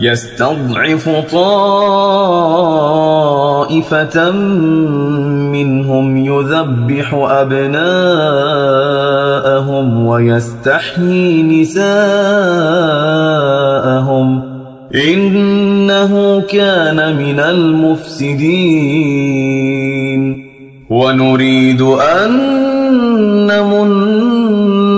يستضعف طائفة منهم يذبح أبناءهم ويستحيي نساءهم إنه كان من المفسدين. ونريد أن نمن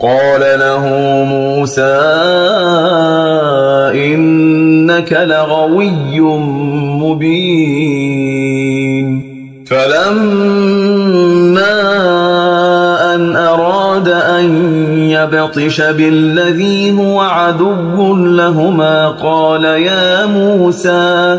قال له موسى إنك لغوي مبين. فلما أن أراد أن يبطش بالذي هو عدو لهما قال يا موسى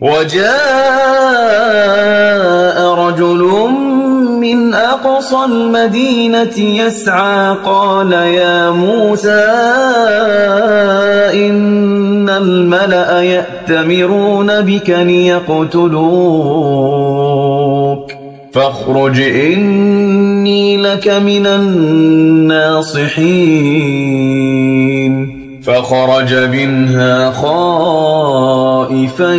وجاء رجل من أقصى المدينة يسعى قال يا موسى إن الملأ يأتمرون بك ليقتلوك فاخرج إني لك من الناصحين فخرج منها خائفا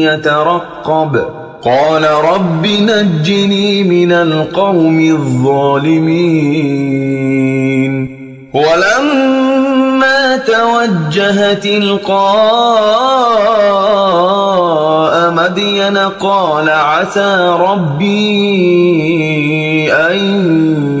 يترقب. قال رب نجني من القوم الظالمين. ولما توجه تلقاء مدين قال عسى ربي أن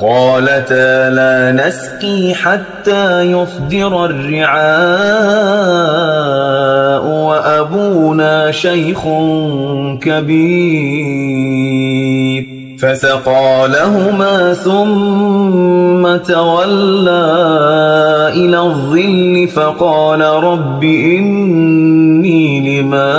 قالتا لا نسقي حتى يصدر الرعاء وأبونا شيخ كبير. فسقى لهما ثم تولى إلى الظل فقال رب إني لما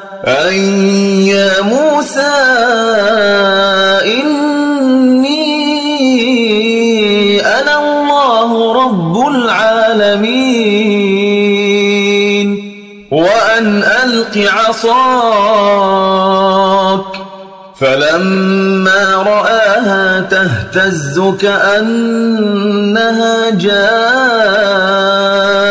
أن يا موسى إني أنا الله رب العالمين. وأن ألق عصاك. فلما رآها تهتز كأنها جان.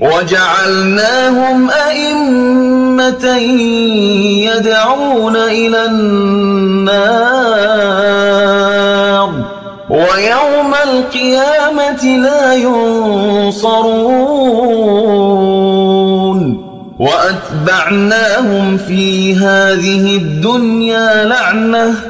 وجعلناهم أئمة يدعون إلى النار. ويوم القيامة لا ينصرون. وأتبعناهم في هذه الدنيا لعنةً.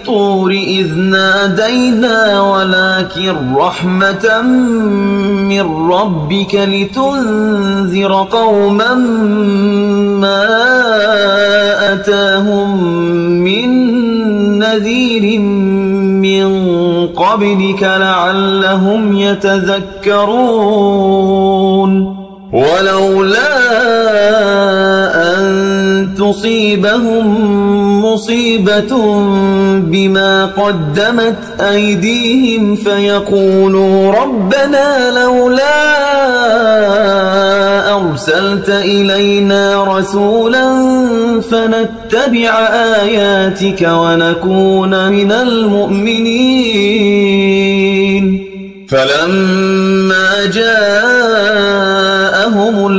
الطور إذ نادينا ولكن رحمة من ربك لتنذر قوما ما أتاهم من نذير من قبلك لعلهم يتذكرون. ولولا تصيبهم مصيبة بما قدمت أيديهم فيقولوا ربنا لولا أرسلت إلينا رسولا فنتبع آياتك ونكون من المؤمنين فلما جاءهم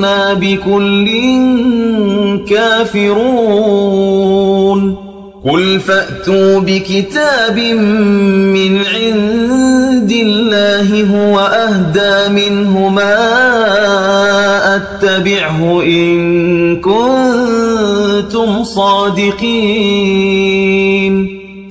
إنا بكل كافرون قل فأتوا بكتاب من عند الله هو أهدى منه ما أتبعه إن كنتم صادقين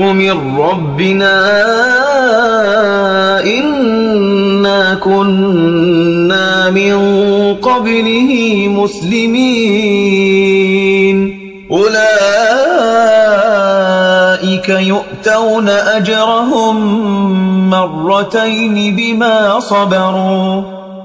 من ربنا إنا كنا من قبله مسلمين أولئك يؤتون أجرهم مرتين بما صبروا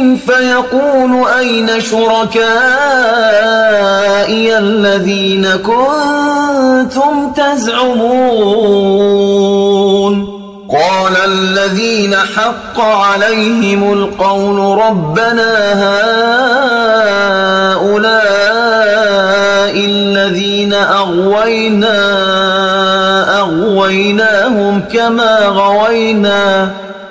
يناديهم فيقول أين شركائي الذين كنتم تزعمون؟ قال الذين حق عليهم القول ربنا هؤلاء الذين أغوينا أغويناهم كما غوينا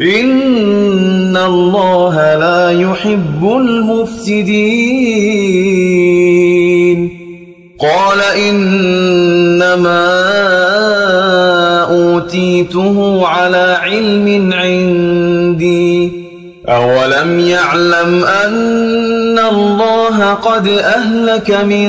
إن الله لا يحب المفسدين. قال إنما أوتيته على علم عندي. أولم يعلم أن الله قد أهلك من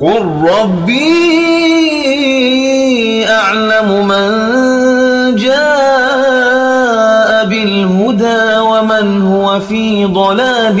قل ربي أعلم من جاء بالهدى ومن هو في ضلال